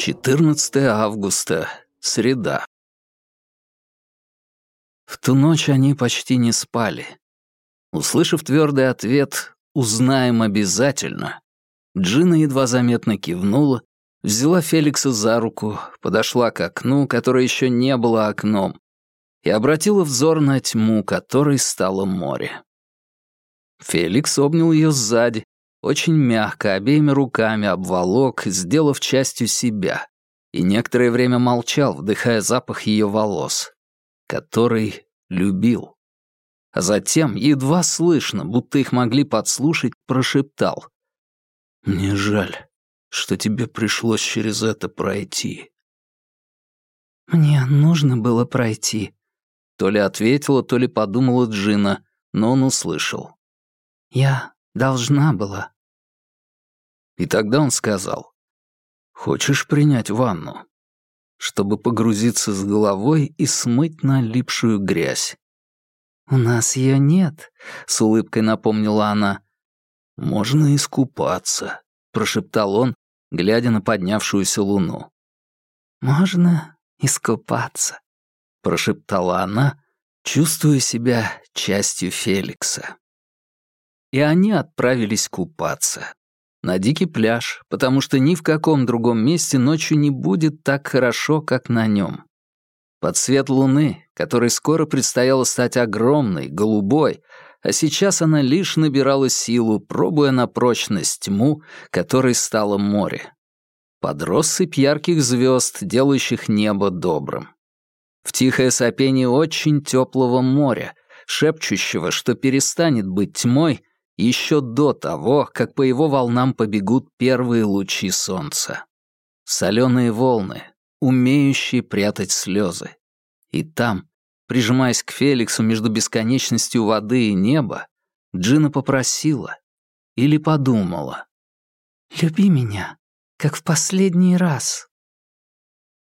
14 августа, среда. В ту ночь они почти не спали. Услышав твердый ответ «узнаем обязательно», Джина едва заметно кивнула, взяла Феликса за руку, подошла к окну, которое еще не было окном, и обратила взор на тьму, которой стало море. Феликс обнял ее сзади, очень мягко, обеими руками обволок, сделав частью себя, и некоторое время молчал, вдыхая запах ее волос, который любил. А затем, едва слышно, будто их могли подслушать, прошептал. «Мне жаль, что тебе пришлось через это пройти». «Мне нужно было пройти», — то ли ответила, то ли подумала Джина, но он услышал. «Я должна была». И тогда он сказал, «Хочешь принять ванну?» чтобы погрузиться с головой и смыть налипшую грязь. «У нас ее нет», — с улыбкой напомнила она. «Можно искупаться», — прошептал он, глядя на поднявшуюся луну. «Можно искупаться», — прошептала она, чувствуя себя частью Феликса. И они отправились купаться. На дикий пляж, потому что ни в каком другом месте ночью не будет так хорошо, как на нем. Под свет луны, которой скоро предстояло стать огромной, голубой, а сейчас она лишь набирала силу, пробуя на прочность тьму, которой стало море. Под россыпь ярких звезд, делающих небо добрым. В тихое сопение очень теплого моря, шепчущего, что перестанет быть тьмой еще до того, как по его волнам побегут первые лучи солнца. Соленые волны, умеющие прятать слезы. И там, прижимаясь к Феликсу между бесконечностью воды и неба, Джина попросила или подумала. «Люби меня, как в последний раз».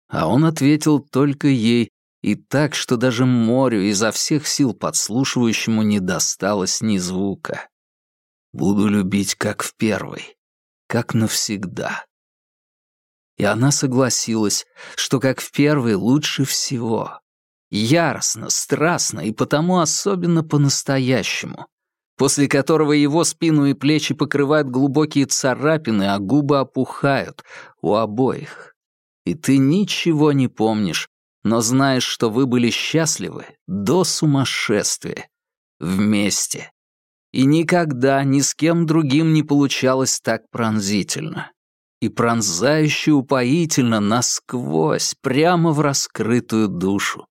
А он ответил только ей, и так, что даже морю изо всех сил подслушивающему не досталось ни звука. «Буду любить, как в первой, как навсегда». И она согласилась, что как в первой лучше всего. Яростно, страстно и потому особенно по-настоящему, после которого его спину и плечи покрывают глубокие царапины, а губы опухают у обоих. И ты ничего не помнишь, но знаешь, что вы были счастливы до сумасшествия, вместе. И никогда ни с кем другим не получалось так пронзительно и пронзающе упоительно насквозь, прямо в раскрытую душу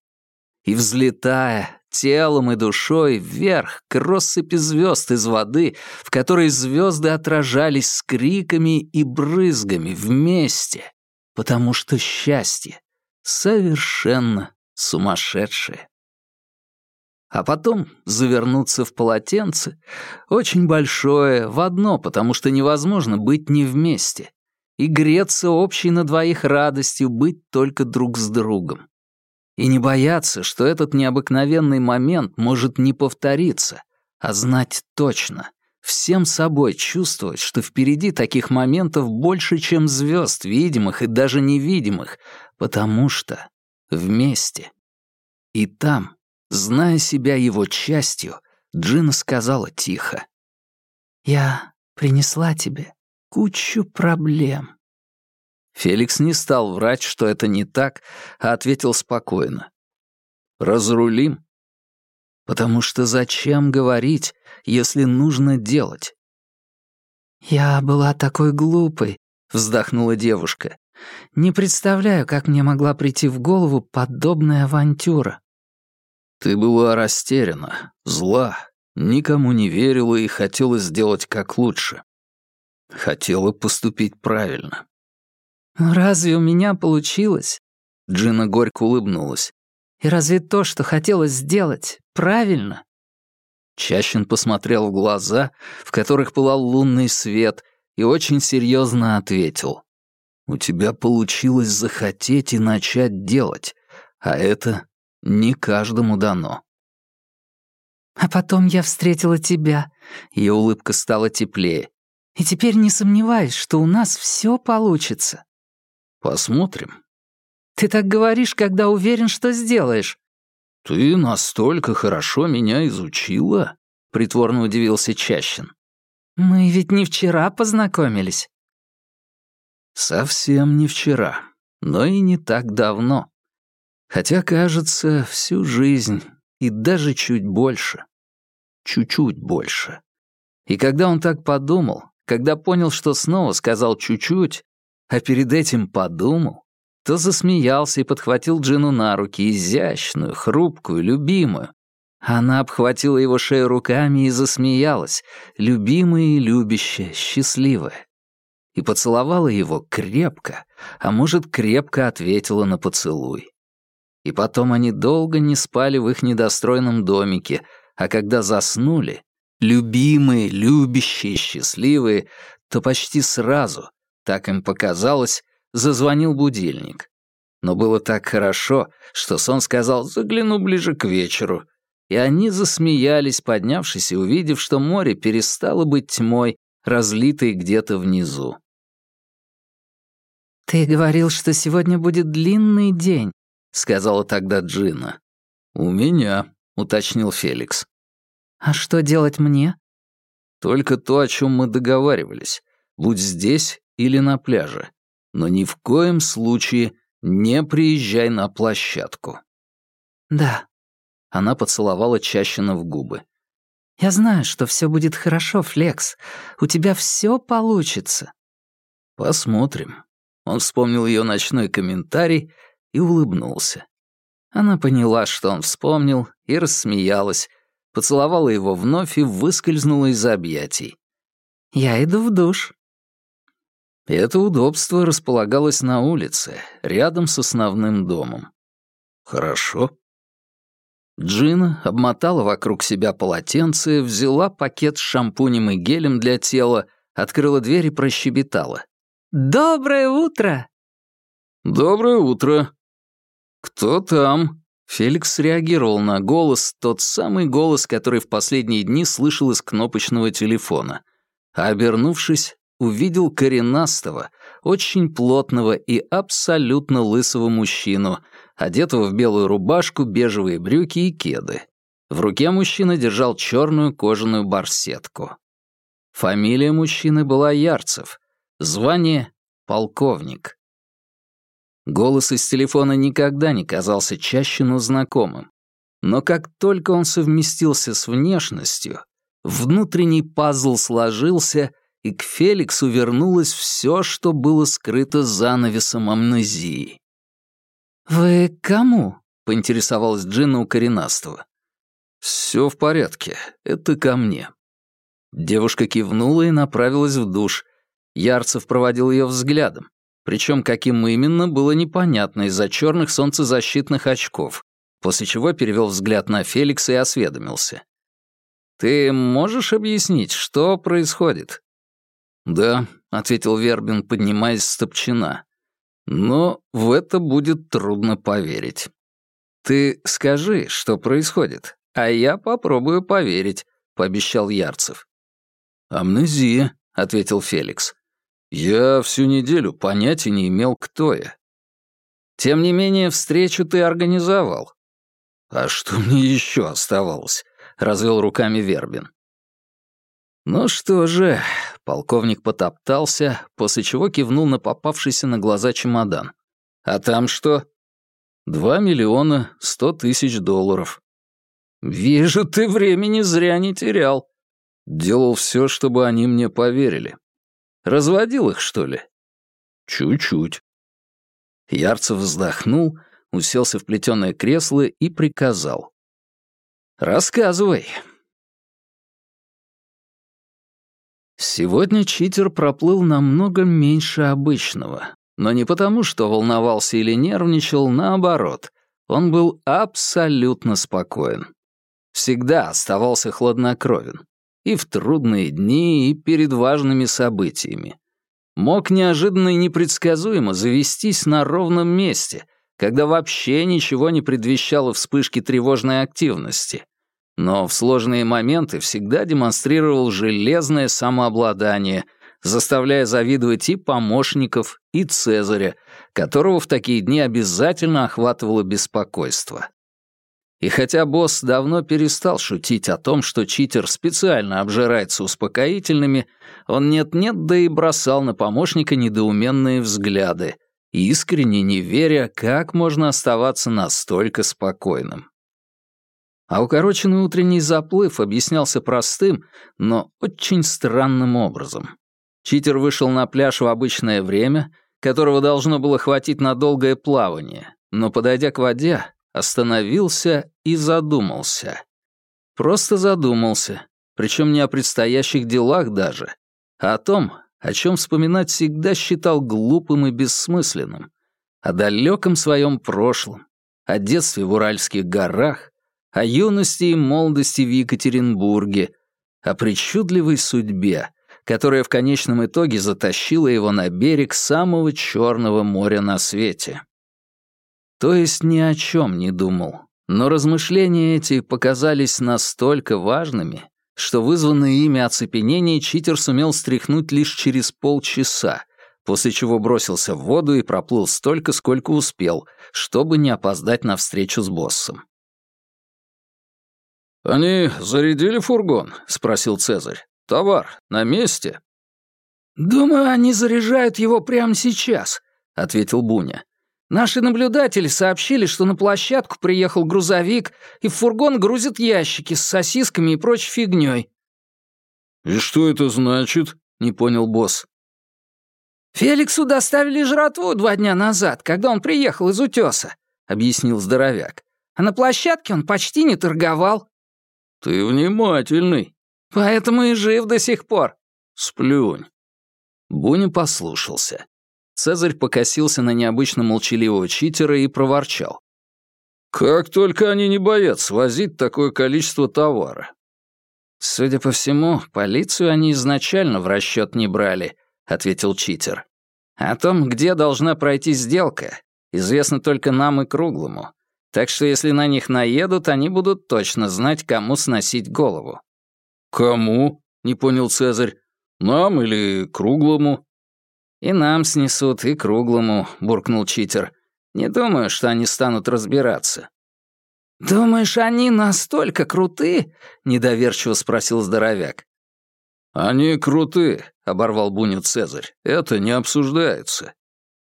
и, взлетая телом и душой вверх к россыпи звезд из воды, в которой звезды отражались с криками и брызгами вместе, потому что счастье совершенно сумасшедшее. А потом завернуться в полотенце, очень большое, в одно, потому что невозможно быть не вместе, и греться общей на двоих радостью быть только друг с другом. И не бояться, что этот необыкновенный момент может не повториться, а знать точно, всем собой чувствовать, что впереди таких моментов больше, чем звезд, видимых и даже невидимых, потому что вместе. И там, зная себя его частью, Джина сказала тихо. «Я принесла тебе кучу проблем». Феликс не стал врать, что это не так, а ответил спокойно. «Разрулим?» «Потому что зачем говорить, если нужно делать?» «Я была такой глупой», — вздохнула девушка. «Не представляю, как мне могла прийти в голову подобная авантюра». «Ты была растеряна, зла, никому не верила и хотела сделать как лучше. Хотела поступить правильно. «Разве у меня получилось?» Джина горько улыбнулась. «И разве то, что хотелось сделать, правильно?» Чащин посмотрел в глаза, в которых пылал лунный свет, и очень серьезно ответил. «У тебя получилось захотеть и начать делать, а это не каждому дано». «А потом я встретила тебя», — ее улыбка стала теплее. «И теперь не сомневаюсь, что у нас все получится». Посмотрим. Ты так говоришь, когда уверен, что сделаешь. Ты настолько хорошо меня изучила? Притворно удивился Чащин. Мы ведь не вчера познакомились. Совсем не вчера, но и не так давно. Хотя, кажется, всю жизнь и даже чуть больше. Чуть-чуть больше. И когда он так подумал, когда понял, что снова сказал «чуть-чуть», а перед этим подумал, то засмеялся и подхватил Джину на руки, изящную, хрупкую, любимую. Она обхватила его шею руками и засмеялась, любимая и любящая, счастливая. И поцеловала его крепко, а может, крепко ответила на поцелуй. И потом они долго не спали в их недостроенном домике, а когда заснули, любимые, любящие, счастливые, то почти сразу, так им показалось, зазвонил будильник. Но было так хорошо, что сон сказал «загляну ближе к вечеру», и они засмеялись, поднявшись и увидев, что море перестало быть тьмой, разлитой где-то внизу. «Ты говорил, что сегодня будет длинный день», — сказала тогда Джина. «У меня», — уточнил Феликс. «А что делать мне?» «Только то, о чем мы договаривались. Будь здесь или на пляже. Но ни в коем случае не приезжай на площадку». «Да». Она поцеловала Чащина в губы. «Я знаю, что все будет хорошо, Флекс. У тебя все получится». «Посмотрим». Он вспомнил ее ночной комментарий и улыбнулся. Она поняла, что он вспомнил, и рассмеялась, поцеловала его вновь и выскользнула из объятий. «Я иду в душ». Это удобство располагалось на улице, рядом с основным домом. «Хорошо». Джина обмотала вокруг себя полотенце, взяла пакет с шампунем и гелем для тела, открыла дверь и прощебетала. «Доброе утро!» «Доброе утро!» «Кто там?» Феликс реагировал на голос, тот самый голос, который в последние дни слышал из кнопочного телефона. А обернувшись, увидел коренастого, очень плотного и абсолютно лысого мужчину, одетого в белую рубашку, бежевые брюки и кеды. В руке мужчина держал черную кожаную барсетку. Фамилия мужчины была Ярцев, звание — полковник. Голос из телефона никогда не казался чаще, но знакомым. Но как только он совместился с внешностью, внутренний пазл сложился, и к Феликсу вернулось все, что было скрыто занавесом амнезии. «Вы кому?» — поинтересовалась Джина у коренастого. «Все в порядке, это ко мне». Девушка кивнула и направилась в душ. Ярцев проводил ее взглядом. Причем каким именно, было непонятно из-за черных солнцезащитных очков, после чего перевел взгляд на Феликса и осведомился. «Ты можешь объяснить, что происходит?» «Да», — ответил Вербин, поднимаясь с топчина. «Но в это будет трудно поверить. Ты скажи, что происходит, а я попробую поверить», — пообещал Ярцев. «Амнезия», — ответил Феликс. Я всю неделю понятия не имел, кто я. Тем не менее, встречу ты организовал. А что мне еще оставалось? Развел руками Вербин. Ну что же, полковник потоптался, после чего кивнул на попавшийся на глаза чемодан. А там что? Два миллиона сто тысяч долларов. Вижу, ты времени зря не терял. Делал все, чтобы они мне поверили. Разводил их, что ли? Чуть-чуть. Ярцев вздохнул, уселся в плетеное кресло и приказал. «Рассказывай». Сегодня читер проплыл намного меньше обычного, но не потому, что волновался или нервничал, наоборот, он был абсолютно спокоен. Всегда оставался хладнокровен и в трудные дни, и перед важными событиями. Мог неожиданно и непредсказуемо завестись на ровном месте, когда вообще ничего не предвещало вспышки тревожной активности. Но в сложные моменты всегда демонстрировал железное самообладание, заставляя завидовать и помощников, и Цезаря, которого в такие дни обязательно охватывало беспокойство. И хотя босс давно перестал шутить о том, что читер специально обжирается успокоительными, он нет-нет, да и бросал на помощника недоуменные взгляды, искренне не веря, как можно оставаться настолько спокойным. А укороченный утренний заплыв объяснялся простым, но очень странным образом. Читер вышел на пляж в обычное время, которого должно было хватить на долгое плавание, но, подойдя к воде, остановился и задумался. Просто задумался, причем не о предстоящих делах даже, а о том, о чем вспоминать всегда считал глупым и бессмысленным, о далеком своем прошлом, о детстве в Уральских горах, о юности и молодости в Екатеринбурге, о причудливой судьбе, которая в конечном итоге затащила его на берег самого черного моря на свете. То есть ни о чем не думал. Но размышления эти показались настолько важными, что вызванное ими оцепенение читер сумел стряхнуть лишь через полчаса, после чего бросился в воду и проплыл столько, сколько успел, чтобы не опоздать на встречу с боссом. «Они зарядили фургон?» — спросил Цезарь. «Товар на месте?» «Думаю, они заряжают его прямо сейчас», — ответил Буня. Наши наблюдатели сообщили, что на площадку приехал грузовик, и в фургон грузят ящики с сосисками и прочей фигней. «И что это значит?» — не понял босс. «Феликсу доставили жратву два дня назад, когда он приехал из утеса», — объяснил здоровяк. «А на площадке он почти не торговал». «Ты внимательный». «Поэтому и жив до сих пор». «Сплюнь». Буня послушался. Цезарь покосился на необычно молчаливого читера и проворчал. «Как только они не боятся возить такое количество товара». «Судя по всему, полицию они изначально в расчет не брали», — ответил читер. «О том, где должна пройти сделка, известно только нам и Круглому. Так что если на них наедут, они будут точно знать, кому сносить голову». «Кому?» — не понял Цезарь. «Нам или Круглому?» «И нам снесут, и круглому», — буркнул читер. «Не думаю, что они станут разбираться». «Думаешь, они настолько круты?» — недоверчиво спросил здоровяк. «Они круты», — оборвал Буню Цезарь. «Это не обсуждается».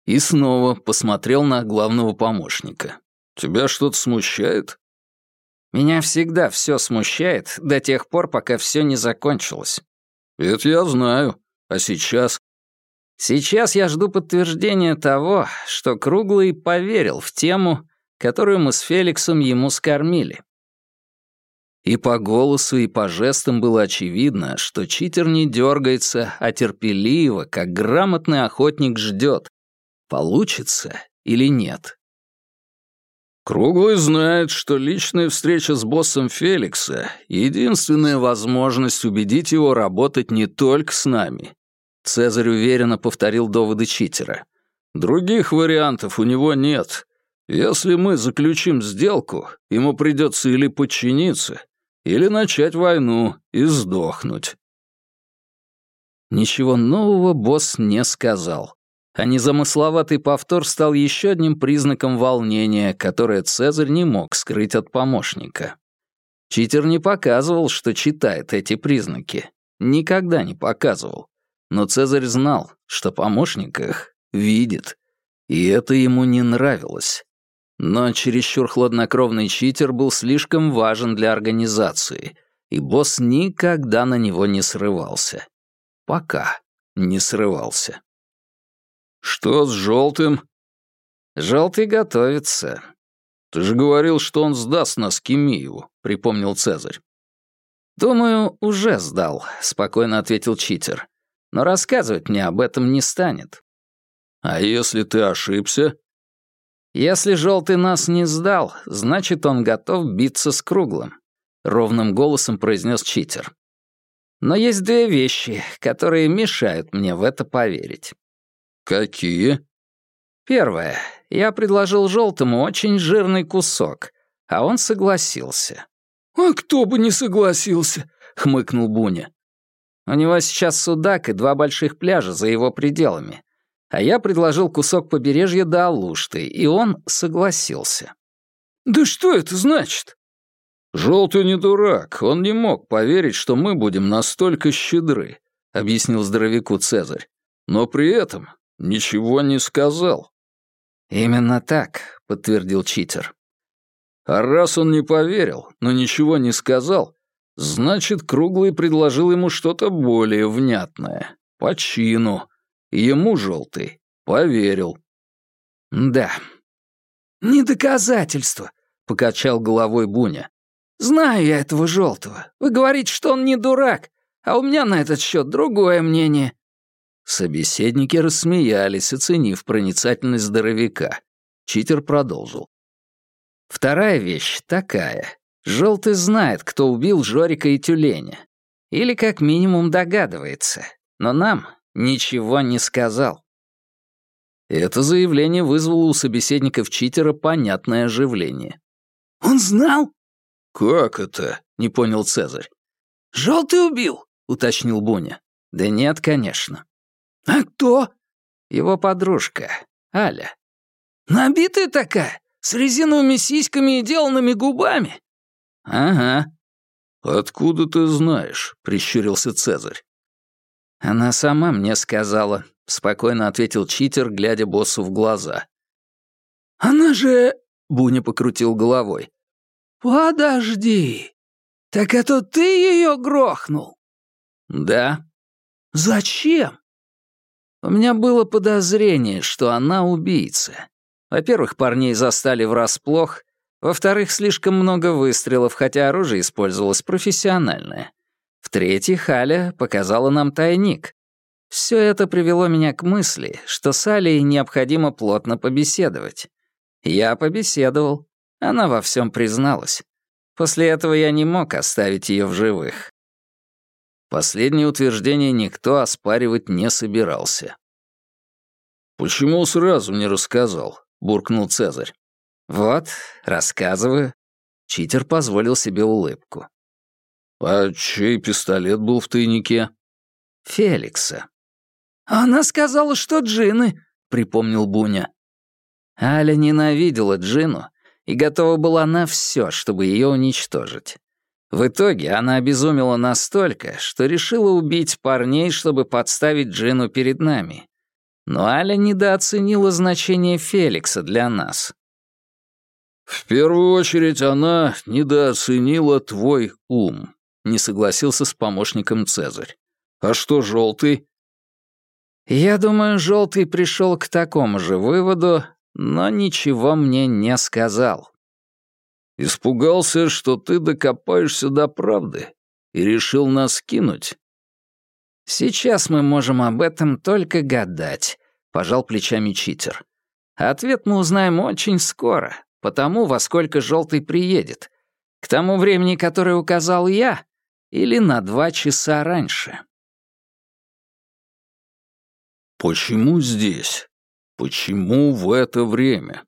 И снова посмотрел на главного помощника. «Тебя что-то смущает?» «Меня всегда все смущает до тех пор, пока все не закончилось». «Это я знаю. А сейчас?» Сейчас я жду подтверждения того, что Круглый поверил в тему, которую мы с Феликсом ему скормили. И по голосу, и по жестам было очевидно, что читер не дергается, а терпеливо, как грамотный охотник ждет, получится или нет. Круглый знает, что личная встреча с боссом Феликса — единственная возможность убедить его работать не только с нами, Цезарь уверенно повторил доводы читера. «Других вариантов у него нет. Если мы заключим сделку, ему придется или подчиниться, или начать войну и сдохнуть». Ничего нового босс не сказал. А незамысловатый повтор стал еще одним признаком волнения, которое Цезарь не мог скрыть от помощника. Читер не показывал, что читает эти признаки. Никогда не показывал. Но Цезарь знал, что помощник их видит, и это ему не нравилось. Но чересчур хладнокровный читер был слишком важен для организации, и босс никогда на него не срывался. Пока не срывался. «Что с желтым?» «Желтый готовится». «Ты же говорил, что он сдаст нас Кимиеву», — припомнил Цезарь. «Думаю, уже сдал», — спокойно ответил читер но рассказывать мне об этом не станет. А если ты ошибся? Если желтый нас не сдал, значит, он готов биться с круглым, ровным голосом произнес читер. Но есть две вещи, которые мешают мне в это поверить. Какие? Первое. Я предложил желтому очень жирный кусок, а он согласился. «А кто бы не согласился?» — хмыкнул Буня. У него сейчас судак и два больших пляжа за его пределами. А я предложил кусок побережья до Алушты, и он согласился. «Да что это значит?» «Желтый не дурак, он не мог поверить, что мы будем настолько щедры», — объяснил здоровяку Цезарь. «Но при этом ничего не сказал». «Именно так», — подтвердил читер. «А раз он не поверил, но ничего не сказал, значит, Круглый предложил ему что-то более внятное, по чину. Ему Желтый поверил». «Да». «Не доказательство», — покачал головой Буня. «Знаю я этого Желтого. Вы говорите, что он не дурак, а у меня на этот счет другое мнение. Собеседники рассмеялись, оценив проницательность здоровяка. Читер продолжил. Вторая вещь такая. Желтый знает, кто убил Жорика и Тюленя. Или как минимум догадывается. Но нам ничего не сказал. Это заявление вызвало у собеседников читера понятное оживление. «Он знал?» «Как это?» — не понял Цезарь. «Желтый убил?» — уточнил Буня. «Да нет, конечно. «А кто?» «Его подружка, Аля». «Набитая такая, с резиновыми сиськами и деланными губами?» «Ага». «Откуда ты знаешь?» — прищурился Цезарь. «Она сама мне сказала», — спокойно ответил читер, глядя боссу в глаза. «Она же...» — Буня покрутил головой. «Подожди. Так это ты ее грохнул?» «Да». «Зачем?» У меня было подозрение, что она убийца. Во-первых, парней застали врасплох. Во-вторых, слишком много выстрелов, хотя оружие использовалось профессиональное. В-третьих, Аля показала нам тайник. Все это привело меня к мысли, что с Алей необходимо плотно побеседовать. Я побеседовал. Она во всем призналась. После этого я не мог оставить ее в живых. Последнее утверждение никто оспаривать не собирался. «Почему сразу не рассказал?» — буркнул Цезарь. «Вот, рассказываю». Читер позволил себе улыбку. «А чей пистолет был в тайнике?» «Феликса». «Она сказала, что джины», — припомнил Буня. Аля ненавидела Джину и готова была на все, чтобы ее уничтожить. В итоге она обезумела настолько, что решила убить парней, чтобы подставить Джину перед нами. Но Аля недооценила значение Феликса для нас. «В первую очередь она недооценила твой ум», — не согласился с помощником Цезарь. «А что желтый?» «Я думаю, желтый пришел к такому же выводу, но ничего мне не сказал». Испугался, что ты докопаешься до правды и решил нас кинуть. Сейчас мы можем об этом только гадать, пожал плечами читер. Ответ мы узнаем очень скоро, потому во сколько желтый приедет. К тому времени, которое указал я, или на два часа раньше. Почему здесь? Почему в это время?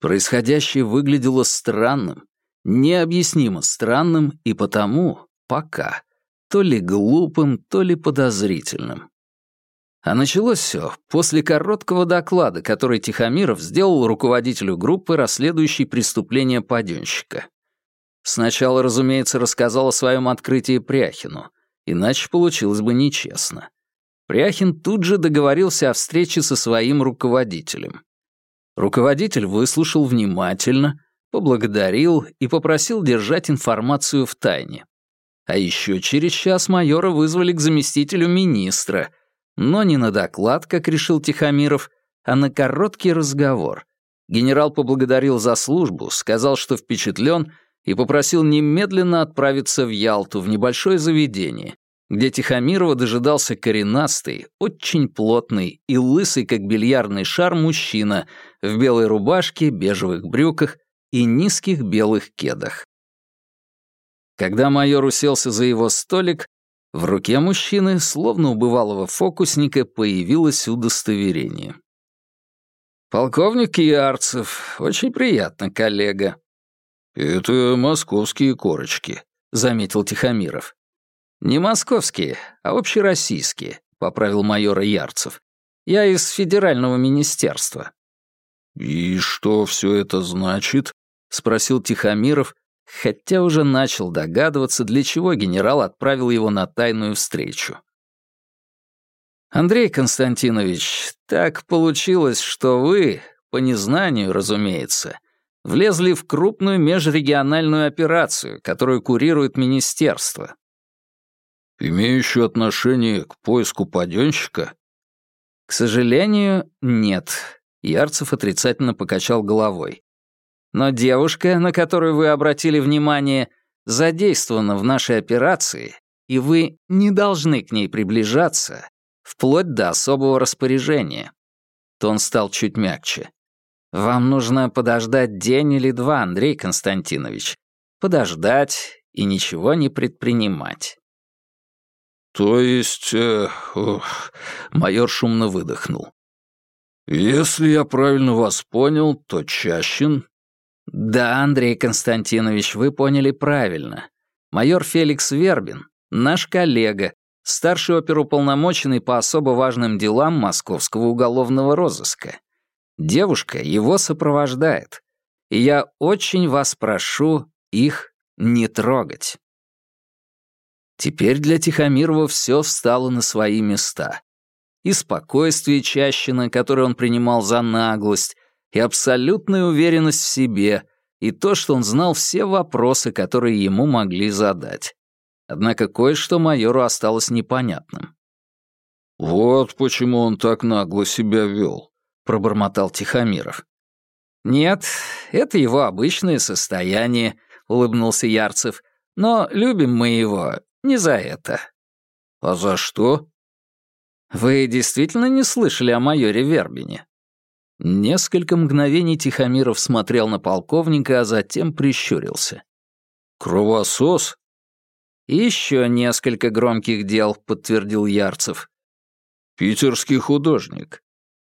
Происходящее выглядело странным, необъяснимо странным и потому, пока, то ли глупым, то ли подозрительным. А началось все после короткого доклада, который Тихомиров сделал руководителю группы, расследующей преступления паденщика. Сначала, разумеется, рассказал о своем открытии Пряхину, иначе получилось бы нечестно. Пряхин тут же договорился о встрече со своим руководителем. Руководитель выслушал внимательно, поблагодарил и попросил держать информацию в тайне. А еще через час майора вызвали к заместителю министра, но не на доклад, как решил Тихомиров, а на короткий разговор. Генерал поблагодарил за службу, сказал, что впечатлен, и попросил немедленно отправиться в Ялту, в небольшое заведение, где Тихомирова дожидался коренастый, очень плотный и лысый, как бильярдный шар, мужчина в белой рубашке, бежевых брюках и низких белых кедах. Когда майор уселся за его столик, в руке мужчины, словно у бывалого фокусника, появилось удостоверение. «Полковник Ярцев, очень приятно, коллега». «Это московские корочки», — заметил Тихомиров. «Не московские, а общероссийские», — поправил майора Ярцев. «Я из федерального министерства». «И что все это значит?» — спросил Тихомиров, хотя уже начал догадываться, для чего генерал отправил его на тайную встречу. «Андрей Константинович, так получилось, что вы, по незнанию, разумеется, влезли в крупную межрегиональную операцию, которую курирует министерство». «Имеющую отношение к поиску паденщика?» «К сожалению, нет», — Ярцев отрицательно покачал головой. Но девушка, на которую вы обратили внимание, задействована в нашей операции, и вы не должны к ней приближаться, вплоть до особого распоряжения». Тон стал чуть мягче. «Вам нужно подождать день или два, Андрей Константинович. Подождать и ничего не предпринимать». «То есть...» э, ох, Майор шумно выдохнул. «Если я правильно вас понял, то Чащин «Да, Андрей Константинович, вы поняли правильно. Майор Феликс Вербин, наш коллега, старший оперуполномоченный по особо важным делам Московского уголовного розыска. Девушка его сопровождает. И я очень вас прошу их не трогать». Теперь для Тихомирова все встало на свои места. И спокойствие Чащина, которое он принимал за наглость, и абсолютная уверенность в себе, и то, что он знал все вопросы, которые ему могли задать. Однако кое-что майору осталось непонятным. «Вот почему он так нагло себя вел», — пробормотал Тихомиров. «Нет, это его обычное состояние», — улыбнулся Ярцев. «Но любим мы его не за это». «А за что?» «Вы действительно не слышали о майоре Вербине?» Несколько мгновений Тихомиров смотрел на полковника, а затем прищурился. «Кровосос?» «Еще несколько громких дел», — подтвердил Ярцев. «Питерский художник?»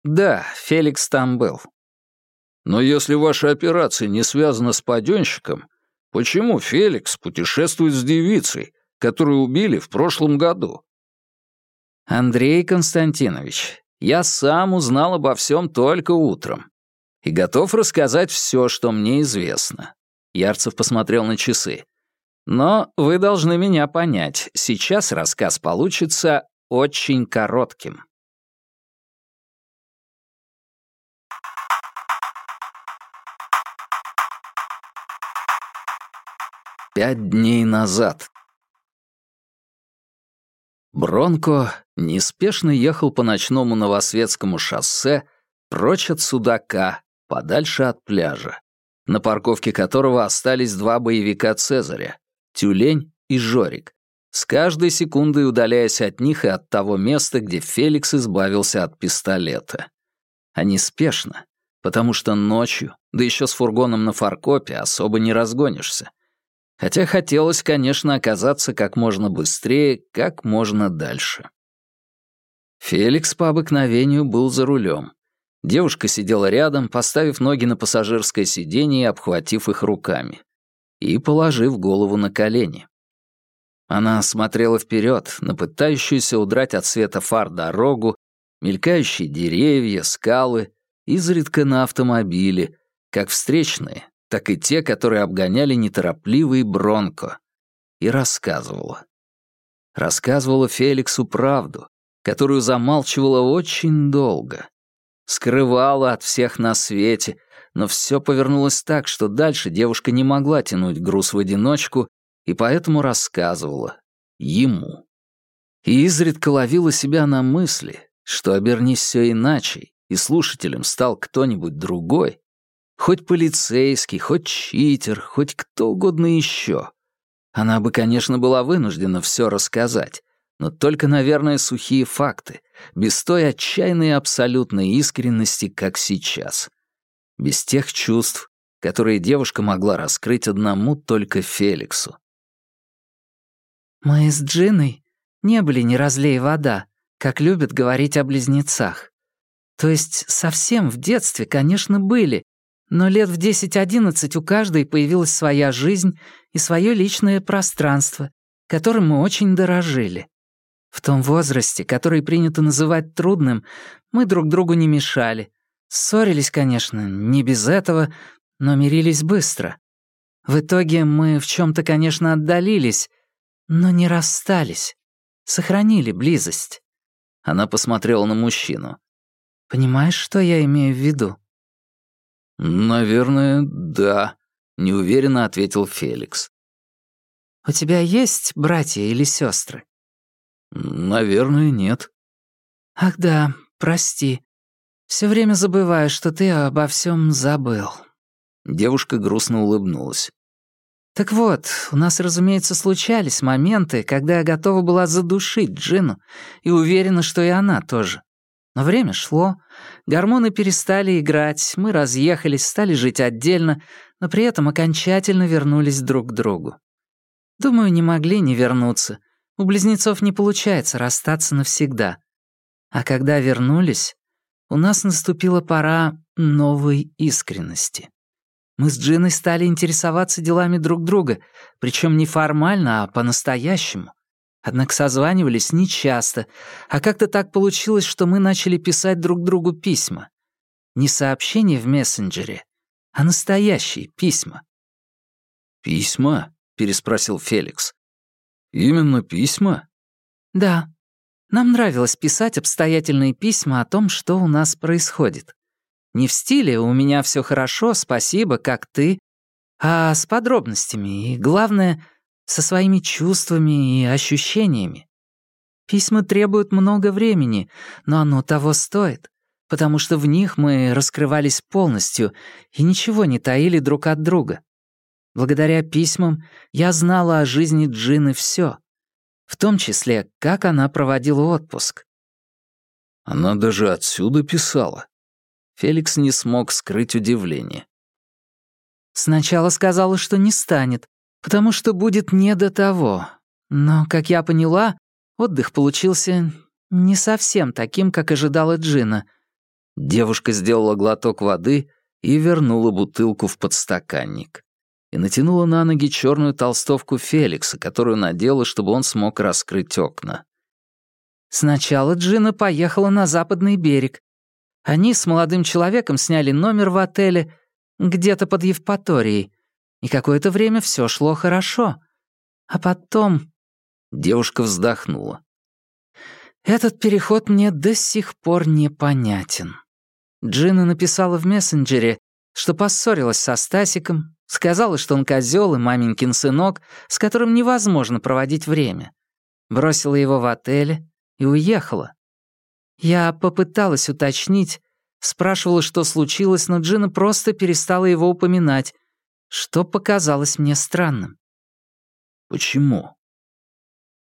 «Да, Феликс там был». «Но если ваша операция не связана с паденщиком, почему Феликс путешествует с девицей, которую убили в прошлом году?» «Андрей Константинович, я сам узнал обо всем только утром. И готов рассказать все, что мне известно. Ярцев посмотрел на часы. Но вы должны меня понять, сейчас рассказ получится очень коротким. Пять дней назад. Бронко неспешно ехал по ночному Новосветскому шоссе прочь от Судака, подальше от пляжа, на парковке которого остались два боевика Цезаря — Тюлень и Жорик, с каждой секундой удаляясь от них и от того места, где Феликс избавился от пистолета. Они спешно, потому что ночью, да еще с фургоном на фаркопе, особо не разгонишься — Хотя хотелось, конечно, оказаться как можно быстрее, как можно дальше. Феликс по обыкновению был за рулем. Девушка сидела рядом, поставив ноги на пассажирское сиденье и обхватив их руками. И положив голову на колени. Она смотрела вперед, на пытающуюся удрать от света фар дорогу, мелькающие деревья, скалы, изредка на автомобили, как встречные, так и те, которые обгоняли неторопливый Бронко, и рассказывала. Рассказывала Феликсу правду, которую замалчивала очень долго. Скрывала от всех на свете, но все повернулось так, что дальше девушка не могла тянуть груз в одиночку, и поэтому рассказывала ему. И изредка ловила себя на мысли, что обернись все иначе, и слушателем стал кто-нибудь другой, Хоть полицейский, хоть читер, хоть кто угодно еще. Она бы, конечно, была вынуждена все рассказать, но только, наверное, сухие факты, без той отчаянной абсолютной искренности, как сейчас. Без тех чувств, которые девушка могла раскрыть одному только Феликсу. «Мы с Джиной не были не разлей вода, как любят говорить о близнецах. То есть совсем в детстве, конечно, были, но лет в 10-11 у каждой появилась своя жизнь и свое личное пространство, которым мы очень дорожили. В том возрасте, который принято называть трудным, мы друг другу не мешали. Ссорились, конечно, не без этого, но мирились быстро. В итоге мы в чем то конечно, отдалились, но не расстались. Сохранили близость. Она посмотрела на мужчину. «Понимаешь, что я имею в виду?» «Наверное, да», — неуверенно ответил Феликс. «У тебя есть братья или сестры? «Наверное, нет». «Ах да, прости. Все время забываю, что ты обо всем забыл». Девушка грустно улыбнулась. «Так вот, у нас, разумеется, случались моменты, когда я готова была задушить Джину и уверена, что и она тоже. Но время шло, гормоны перестали играть, мы разъехались, стали жить отдельно, но при этом окончательно вернулись друг к другу. Думаю, не могли не вернуться. У близнецов не получается расстаться навсегда. А когда вернулись, у нас наступила пора новой искренности. Мы с Джиной стали интересоваться делами друг друга, причем не формально, а по-настоящему. Однако созванивались нечасто, а как-то так получилось, что мы начали писать друг другу письма. Не сообщения в мессенджере, а настоящие письма. «Письма?» — переспросил Феликс. «Именно письма?» «Да. Нам нравилось писать обстоятельные письма о том, что у нас происходит. Не в стиле «у меня все хорошо, спасибо, как ты», а с подробностями и, главное, со своими чувствами и ощущениями. Письма требуют много времени, но оно того стоит, потому что в них мы раскрывались полностью и ничего не таили друг от друга. Благодаря письмам я знала о жизни Джины все, в том числе, как она проводила отпуск. Она даже отсюда писала. Феликс не смог скрыть удивление. Сначала сказала, что не станет, потому что будет не до того. Но, как я поняла, отдых получился не совсем таким, как ожидала Джина. Девушка сделала глоток воды и вернула бутылку в подстаканник. И натянула на ноги черную толстовку Феликса, которую надела, чтобы он смог раскрыть окна. Сначала Джина поехала на западный берег. Они с молодым человеком сняли номер в отеле где-то под Евпаторией, и какое-то время все шло хорошо. А потом... Девушка вздохнула. Этот переход мне до сих пор непонятен. Джина написала в мессенджере, что поссорилась со Стасиком, сказала, что он козел и маменькин сынок, с которым невозможно проводить время. Бросила его в отеле и уехала. Я попыталась уточнить, спрашивала, что случилось, но Джина просто перестала его упоминать, что показалось мне странным. Почему?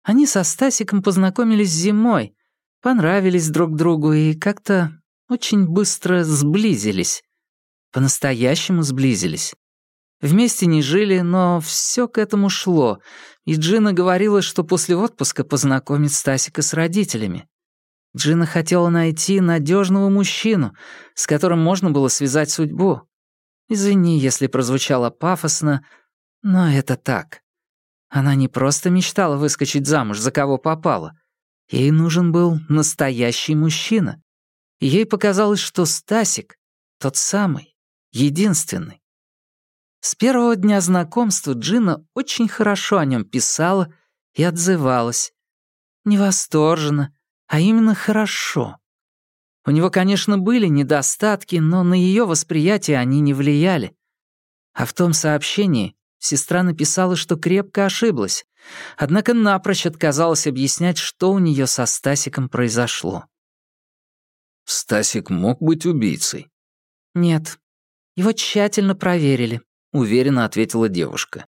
Они со Стасиком познакомились зимой, понравились друг другу и как-то очень быстро сблизились. По-настоящему сблизились. Вместе не жили, но все к этому шло, и Джина говорила, что после отпуска познакомит Стасика с родителями. Джина хотела найти надежного мужчину, с которым можно было связать судьбу. Извини, если прозвучало пафосно, но это так. Она не просто мечтала выскочить замуж за кого попало. Ей нужен был настоящий мужчина. Ей показалось, что Стасик — тот самый, единственный. С первого дня знакомства Джина очень хорошо о нем писала и отзывалась. Не восторженно, а именно хорошо. У него, конечно, были недостатки, но на ее восприятие они не влияли. А в том сообщении сестра написала, что крепко ошиблась, однако напрочь отказалась объяснять, что у нее со Стасиком произошло. «Стасик мог быть убийцей?» «Нет. Его тщательно проверили», — уверенно ответила девушка.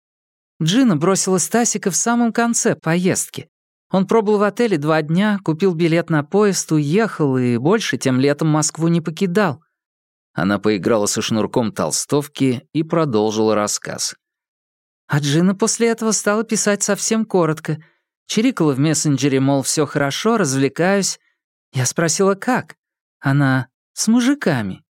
Джина бросила Стасика в самом конце поездки, он пробыл в отеле два дня, купил билет на поезд, уехал и больше тем летом Москву не покидал. Она поиграла со шнурком толстовки и продолжила рассказ. А Джина после этого стала писать совсем коротко. Чирикала в мессенджере, мол, все хорошо, развлекаюсь. Я спросила, как? Она «с мужиками».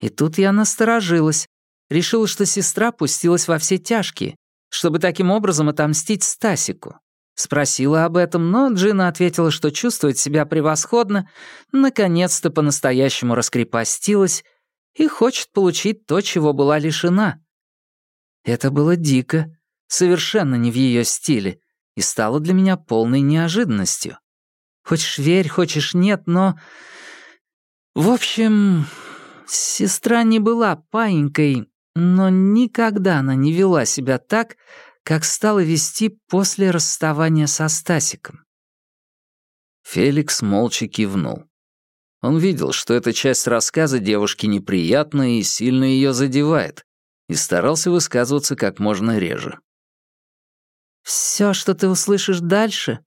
И тут я насторожилась. Решила, что сестра пустилась во все тяжкие, чтобы таким образом отомстить Стасику. Спросила об этом, но Джина ответила, что чувствует себя превосходно, наконец-то по-настоящему раскрепостилась и хочет получить то, чего была лишена. Это было дико, совершенно не в ее стиле, и стало для меня полной неожиданностью. Хочешь верь, хочешь нет, но... В общем, сестра не была паинькой, но никогда она не вела себя так, как стала вести после расставания со Стасиком. Феликс молча кивнул. Он видел, что эта часть рассказа девушке неприятна и сильно ее задевает, и старался высказываться как можно реже. «Все, что ты услышишь дальше,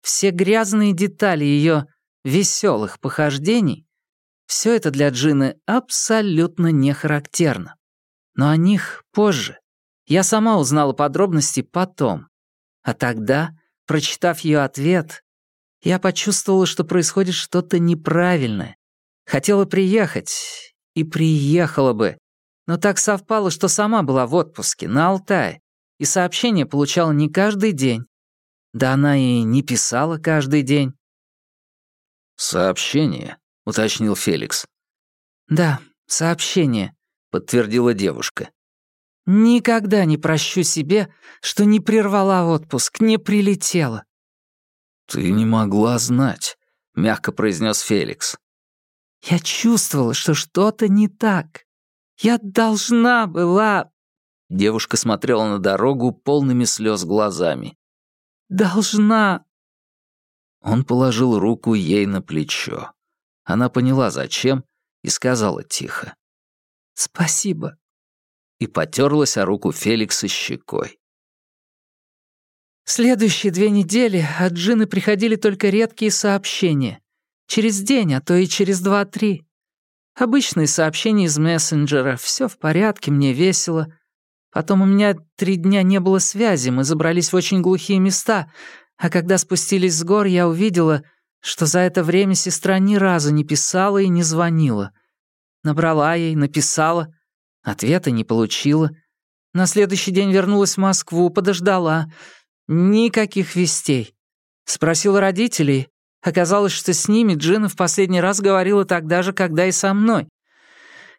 все грязные детали ее веселых похождений, все это для Джины абсолютно не характерно. Но о них позже. Я сама узнала подробности потом. А тогда, прочитав ее ответ, я почувствовала, что происходит что-то неправильное. Хотела приехать, и приехала бы. Но так совпало, что сама была в отпуске, на Алтае, и сообщения получала не каждый день. Да она и не писала каждый день. «Сообщение», — уточнил Феликс. «Да, сообщение», — подтвердила девушка. Никогда не прощу себе, что не прервала отпуск, не прилетела. Ты не могла знать, мягко произнес Феликс. Я чувствовала, что что-то не так. Я должна была... Девушка смотрела на дорогу полными слез глазами. Должна... Он положил руку ей на плечо. Она поняла, зачем, и сказала тихо. «Спасибо и потерлась о руку Феликса щекой. Следующие две недели от Джины приходили только редкие сообщения. Через день, а то и через два-три. Обычные сообщения из мессенджера. Все в порядке, мне весело. Потом у меня три дня не было связи, мы забрались в очень глухие места, а когда спустились с гор, я увидела, что за это время сестра ни разу не писала и не звонила. Набрала ей, написала, Ответа не получила. На следующий день вернулась в Москву, подождала. Никаких вестей. Спросила родителей. Оказалось, что с ними Джина в последний раз говорила тогда же, когда и со мной.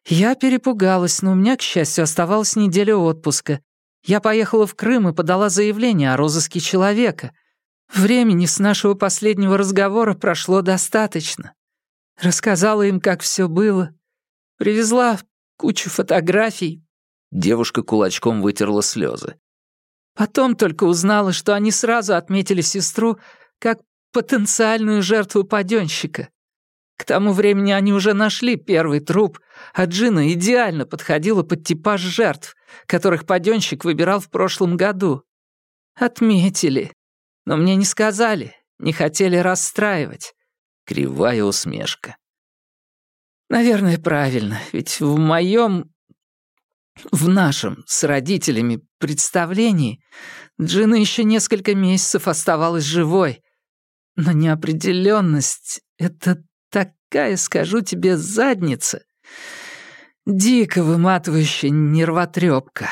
Я перепугалась, но у меня, к счастью, оставалась неделя отпуска. Я поехала в Крым и подала заявление о розыске человека. Времени с нашего последнего разговора прошло достаточно. Рассказала им, как все было. Привезла кучу фотографий». Девушка кулачком вытерла слезы. Потом только узнала, что они сразу отметили сестру как потенциальную жертву паденщика. К тому времени они уже нашли первый труп, а Джина идеально подходила под типаж жертв, которых паденщик выбирал в прошлом году. Отметили. Но мне не сказали, не хотели расстраивать. Кривая усмешка. Наверное, правильно, ведь в моем, в нашем с родителями представлении Джина еще несколько месяцев оставалась живой. Но неопределенность — это такая, скажу тебе, задница. Дико выматывающая нервотрепка.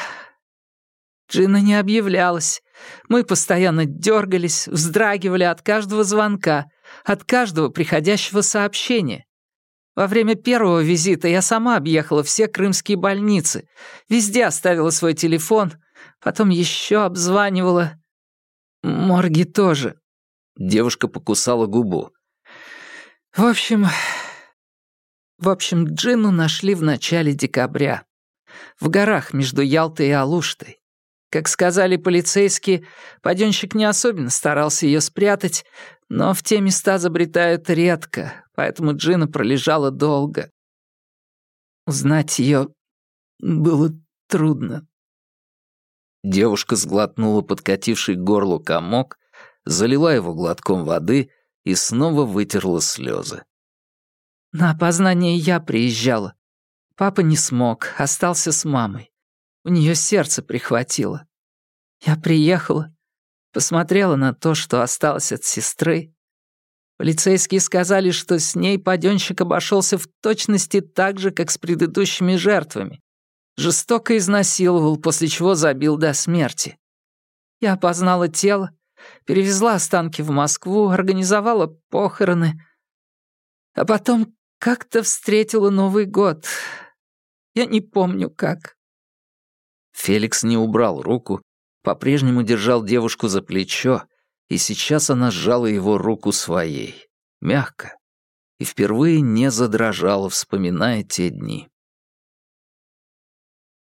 Джина не объявлялась. Мы постоянно дергались, вздрагивали от каждого звонка, от каждого приходящего сообщения. Во время первого визита я сама объехала все крымские больницы, везде оставила свой телефон, потом еще обзванивала. Морги тоже. Девушка покусала губу. В общем... В общем, Джину нашли в начале декабря. В горах между Ялтой и Алуштой. Как сказали полицейские, паденщик не особенно старался ее спрятать, но в те места забретают редко, поэтому Джина пролежала долго. Узнать ее было трудно. Девушка сглотнула подкативший к горлу комок, залила его глотком воды и снова вытерла слезы. На опознание я приезжала. Папа не смог, остался с мамой. У нее сердце прихватило. Я приехала, посмотрела на то, что осталось от сестры. Полицейские сказали, что с ней паденщик обошелся в точности так же, как с предыдущими жертвами. Жестоко изнасиловал, после чего забил до смерти. Я опознала тело, перевезла останки в Москву, организовала похороны. А потом как-то встретила Новый год. Я не помню как. Феликс не убрал руку, по-прежнему держал девушку за плечо, и сейчас она сжала его руку своей, мягко, и впервые не задрожала, вспоминая те дни.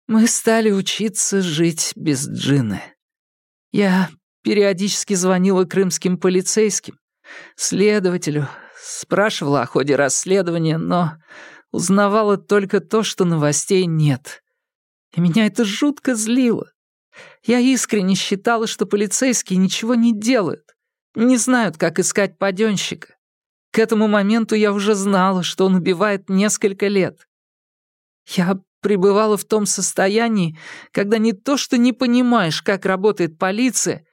Мы стали учиться жить без Джины. Я периодически звонила крымским полицейским, следователю, спрашивала о ходе расследования, но узнавала только то, что новостей нет. И меня это жутко злило. Я искренне считала, что полицейские ничего не делают, не знают, как искать паденщика. К этому моменту я уже знала, что он убивает несколько лет. Я пребывала в том состоянии, когда не то что не понимаешь, как работает полиция,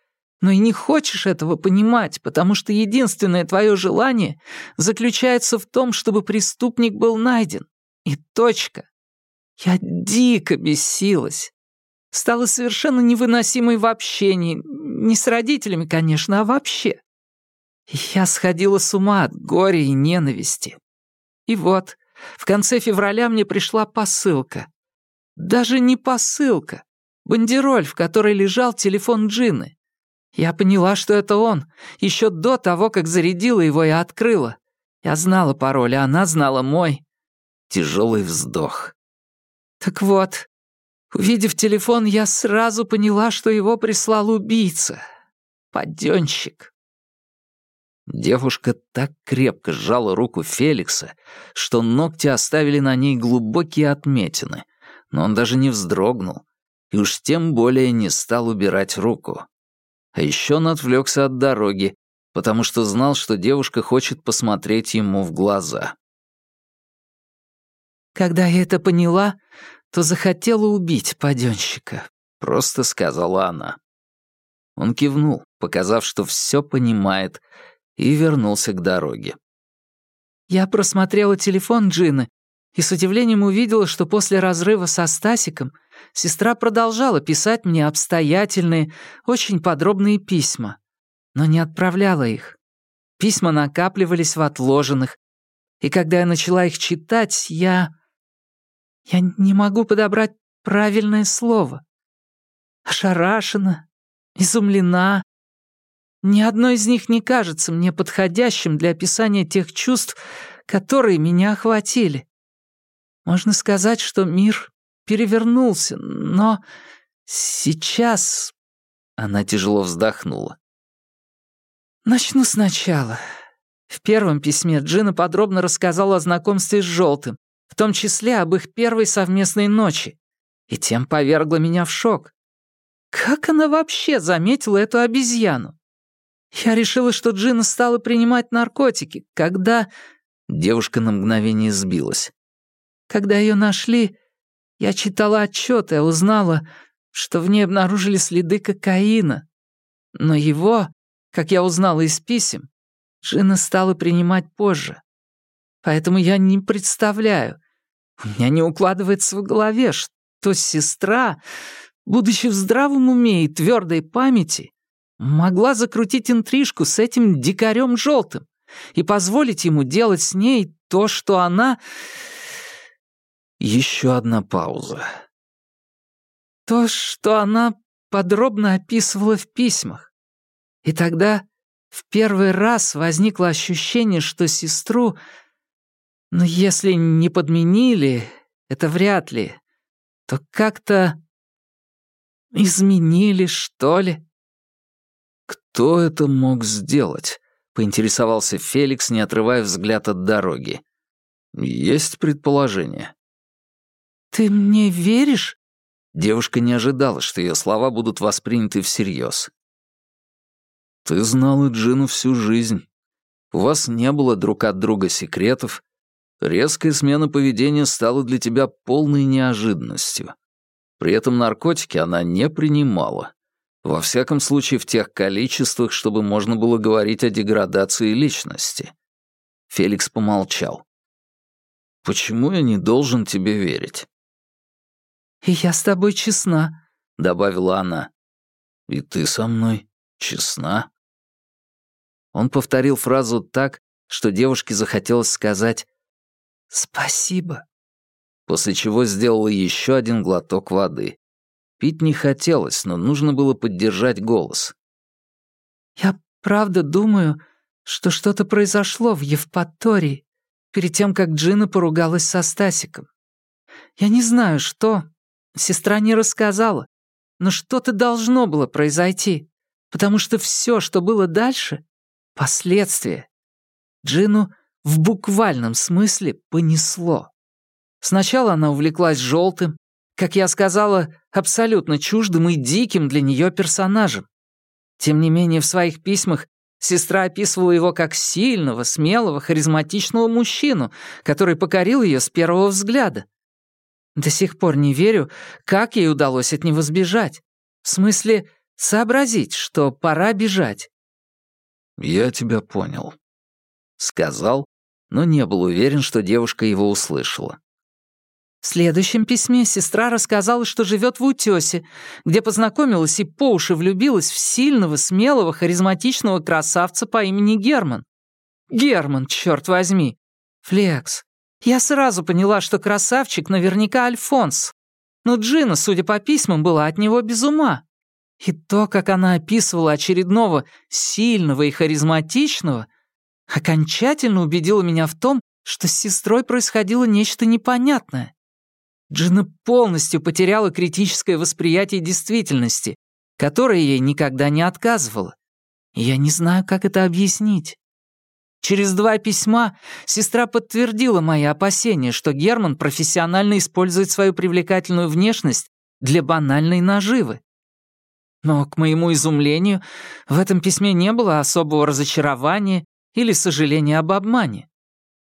но и не хочешь этого понимать, потому что единственное твое желание заключается в том, чтобы преступник был найден. И точка. Я дико бесилась. Стала совершенно невыносимой в общении. Не с родителями, конечно, а вообще. Я сходила с ума от горя и ненависти. И вот, в конце февраля мне пришла посылка. Даже не посылка. Бандероль, в которой лежал телефон Джины. Я поняла, что это он, еще до того, как зарядила его и открыла. Я знала пароль, а она знала мой. Тяжелый вздох. Так вот, увидев телефон, я сразу поняла, что его прислал убийца. Поддёнщик. Девушка так крепко сжала руку Феликса, что ногти оставили на ней глубокие отметины, но он даже не вздрогнул и уж тем более не стал убирать руку. А еще он отвлекся от дороги, потому что знал, что девушка хочет посмотреть ему в глаза. «Когда я это поняла, то захотела убить паденщика», — просто сказала она. Он кивнул, показав, что все понимает, и вернулся к дороге. Я просмотрела телефон Джины и с удивлением увидела, что после разрыва со Стасиком сестра продолжала писать мне обстоятельные, очень подробные письма, но не отправляла их. Письма накапливались в отложенных, и когда я начала их читать, я... Я не могу подобрать правильное слово. Ошарашена, изумлена, ни одно из них не кажется мне подходящим для описания тех чувств, которые меня охватили. Можно сказать, что мир перевернулся, но сейчас...» Она тяжело вздохнула. «Начну сначала. В первом письме Джина подробно рассказала о знакомстве с Желтым, в том числе об их первой совместной ночи, и тем повергла меня в шок. Как она вообще заметила эту обезьяну? Я решила, что Джина стала принимать наркотики, когда...» Девушка на мгновение сбилась. «Когда ее нашли, я читала отчет и узнала, что в ней обнаружили следы кокаина. Но его, как я узнала из писем, Джина стала принимать позже. Поэтому я не представляю. У меня не укладывается в голове, что сестра, будучи в здравом уме и твердой памяти, Могла закрутить интрижку с этим дикарем желтым и позволить ему делать с ней то, что она... Еще одна пауза. То, что она подробно описывала в письмах. И тогда в первый раз возникло ощущение, что сестру... Ну, если не подменили, это вряд ли, то как-то изменили, что ли. «Кто это мог сделать?» — поинтересовался Феликс, не отрывая взгляд от дороги. «Есть предположение». «Ты мне веришь?» Девушка не ожидала, что ее слова будут восприняты всерьез. «Ты знала Джину всю жизнь. У вас не было друг от друга секретов. Резкая смена поведения стала для тебя полной неожиданностью. При этом наркотики она не принимала. Во всяком случае, в тех количествах, чтобы можно было говорить о деградации личности. Феликс помолчал. «Почему я не должен тебе верить?» «И я с тобой честна», — добавила она. «И ты со мной», честна». Он повторил фразу так, что девушке захотелось сказать «Спасибо», после чего сделала еще один глоток воды. Пить не хотелось, но нужно было поддержать голос. «Я правда думаю, что что-то произошло в Евпатории перед тем, как Джина поругалась со Стасиком. Я не знаю, что. Сестра не рассказала. Но что-то должно было произойти, потому что все, что было дальше — последствия. Джину в буквальном смысле понесло. Сначала она увлеклась желтым, как я сказала, абсолютно чуждым и диким для нее персонажем. Тем не менее, в своих письмах сестра описывала его как сильного, смелого, харизматичного мужчину, который покорил ее с первого взгляда. До сих пор не верю, как ей удалось от него сбежать. В смысле, сообразить, что пора бежать. «Я тебя понял», — сказал, но не был уверен, что девушка его услышала. В следующем письме сестра рассказала, что живет в Утёсе, где познакомилась и по уши влюбилась в сильного, смелого, харизматичного красавца по имени Герман. Герман, черт возьми. Флекс. Я сразу поняла, что красавчик наверняка Альфонс. Но Джина, судя по письмам, была от него без ума. И то, как она описывала очередного сильного и харизматичного, окончательно убедило меня в том, что с сестрой происходило нечто непонятное. Джина полностью потеряла критическое восприятие действительности, которое ей никогда не отказывало. Я не знаю, как это объяснить. Через два письма сестра подтвердила мои опасения, что Герман профессионально использует свою привлекательную внешность для банальной наживы. Но, к моему изумлению, в этом письме не было особого разочарования или сожаления об обмане.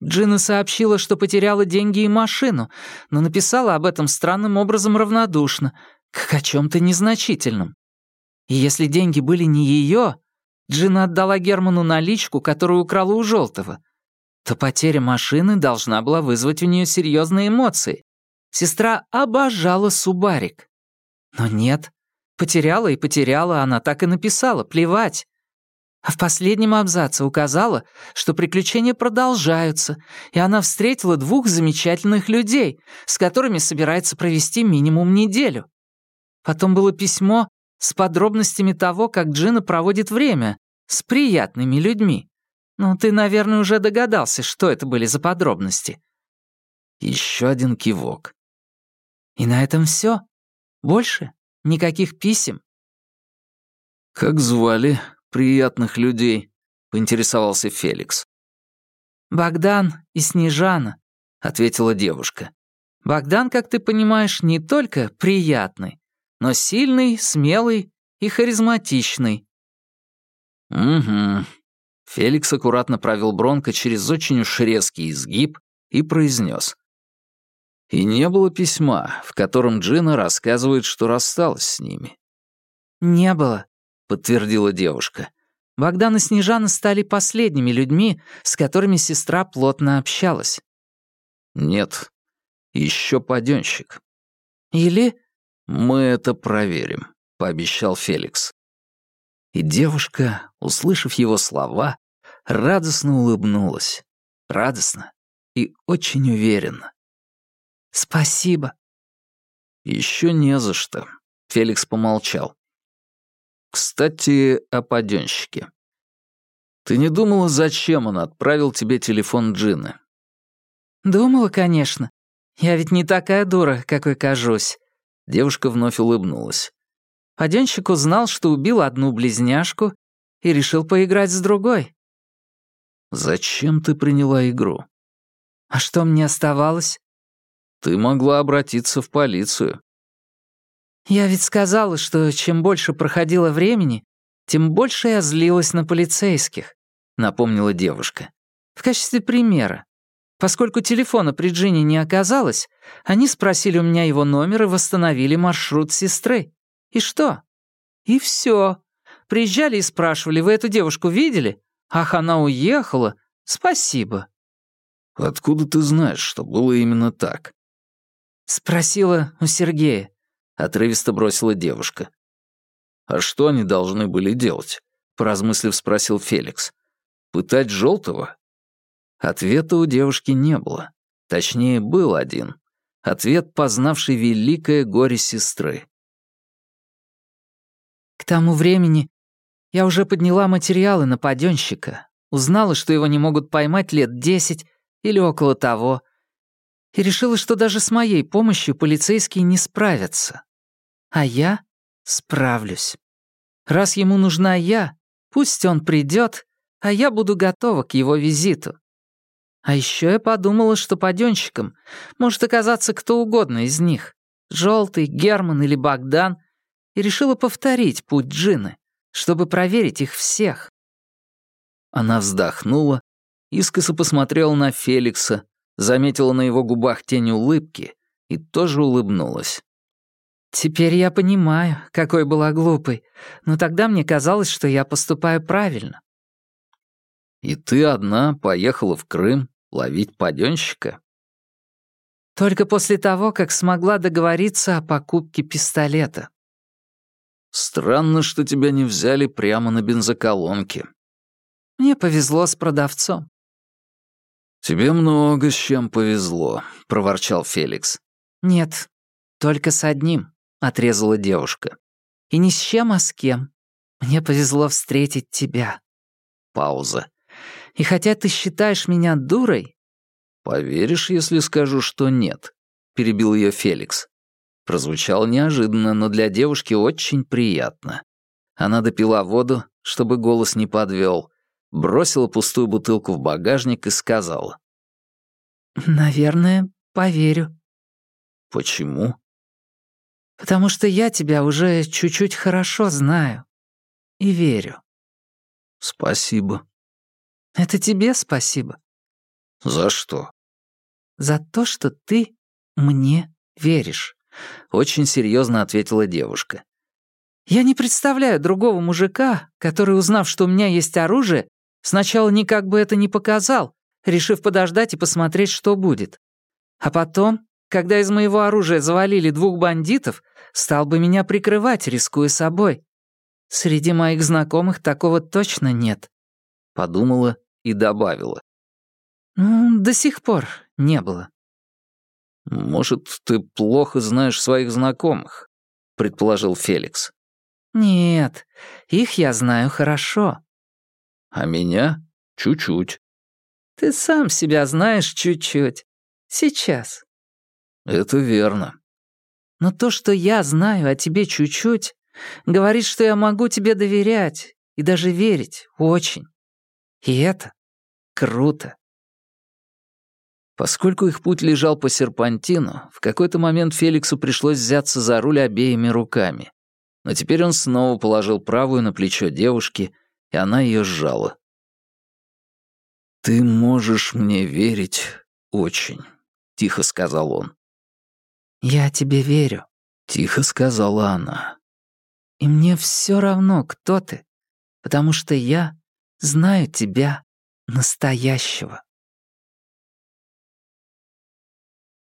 Джина сообщила, что потеряла деньги и машину, но написала об этом странным образом равнодушно, как о чем-то незначительном. И если деньги были не ее, Джина отдала Герману наличку, которую украла у Желтого, то потеря машины должна была вызвать у нее серьезные эмоции. Сестра обожала Субарик. Но нет, потеряла и потеряла, она так и написала, плевать. А в последнем абзаце указала, что приключения продолжаются, и она встретила двух замечательных людей, с которыми собирается провести минимум неделю. Потом было письмо с подробностями того, как Джина проводит время с приятными людьми. Ну, ты, наверное, уже догадался, что это были за подробности. Еще один кивок. И на этом все. Больше никаких писем. Как звали приятных людей?» — поинтересовался Феликс. «Богдан и Снежана», — ответила девушка. «Богдан, как ты понимаешь, не только приятный, но сильный, смелый и харизматичный». «Угу». Феликс аккуратно провел Бронко через очень уж резкий изгиб и произнес. И не было письма, в котором Джина рассказывает, что рассталась с ними. «Не было», подтвердила девушка. Богдан и Снежана стали последними людьми, с которыми сестра плотно общалась. Нет, еще паденщик. Или... Мы это проверим, пообещал Феликс. И девушка, услышав его слова, радостно улыбнулась. Радостно и очень уверенно. «Спасибо». «Еще не за что», — Феликс помолчал. Кстати, о паденщике. Ты не думала, зачем он отправил тебе телефон Джины? Думала, конечно. Я ведь не такая дура, какой кажусь. Девушка вновь улыбнулась. Паденщик узнал, что убил одну близняшку и решил поиграть с другой. Зачем ты приняла игру? А что мне оставалось? Ты могла обратиться в полицию. «Я ведь сказала, что чем больше проходило времени, тем больше я злилась на полицейских», — напомнила девушка. «В качестве примера. Поскольку телефона при Джине не оказалось, они спросили у меня его номер и восстановили маршрут сестры. И что? И все. Приезжали и спрашивали, вы эту девушку видели? Ах, она уехала. Спасибо. Откуда ты знаешь, что было именно так? Спросила у Сергея. — отрывисто бросила девушка. А что они должны были делать? Поразмыслив, спросил Феликс. Пытать желтого? Ответа у девушки не было. Точнее, был один. Ответ, познавший великое горе сестры. К тому времени я уже подняла материалы на паденщика, узнала, что его не могут поймать лет десять или около того, и решила, что даже с моей помощью полицейские не справятся. А я справлюсь. Раз ему нужна я, пусть он придет, а я буду готова к его визиту. А еще я подумала, что паденщиком может оказаться кто угодно из них. Желтый, Герман или Богдан. И решила повторить путь Джины, чтобы проверить их всех. Она вздохнула, искоса посмотрела на Феликса, заметила на его губах тень улыбки и тоже улыбнулась. «Теперь я понимаю, какой была глупой, но тогда мне казалось, что я поступаю правильно. И ты одна поехала в Крым ловить паденщика? Только после того, как смогла договориться о покупке пистолета. Странно, что тебя не взяли прямо на бензоколонке. Мне повезло с продавцом. «Тебе много с чем повезло», — проворчал Феликс. «Нет, только с одним», — отрезала девушка. «И ни с чем, а с кем. Мне повезло встретить тебя». Пауза. И хотя ты считаешь меня дурой...» «Поверишь, если скажу, что нет?» — перебил ее Феликс. Прозвучало неожиданно, но для девушки очень приятно. Она допила воду, чтобы голос не подвел, бросила пустую бутылку в багажник и сказала. «Наверное, поверю». «Почему?» «Потому что я тебя уже чуть-чуть хорошо знаю и верю». «Спасибо», это тебе спасибо. За что? За то, что ты мне веришь. Очень серьезно ответила девушка. Я не представляю другого мужика, который, узнав, что у меня есть оружие, сначала никак бы это не показал, решив подождать и посмотреть, что будет. А потом, когда из моего оружия завалили двух бандитов, стал бы меня прикрывать, рискуя собой. Среди моих знакомых такого точно нет подумала и добавила. «До сих пор не было». «Может, ты плохо знаешь своих знакомых?» — предположил Феликс. «Нет, их я знаю хорошо». «А меня? Чуть-чуть». «Ты сам себя знаешь чуть-чуть. Сейчас». «Это верно». «Но то, что я знаю о тебе чуть-чуть, говорит, что я могу тебе доверять и даже верить очень. И это круто. Поскольку их путь лежал по серпантину, в какой-то момент Феликсу пришлось взяться за руль обеими руками. Но теперь он снова положил правую на плечо девушки, и она ее сжала. «Ты можешь мне верить очень», — тихо сказал он. «Я тебе верю», — тихо сказала она. «И мне все равно, кто ты, потому что я знаю тебя настоящего.